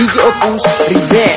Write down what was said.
We're DJ Opus Remix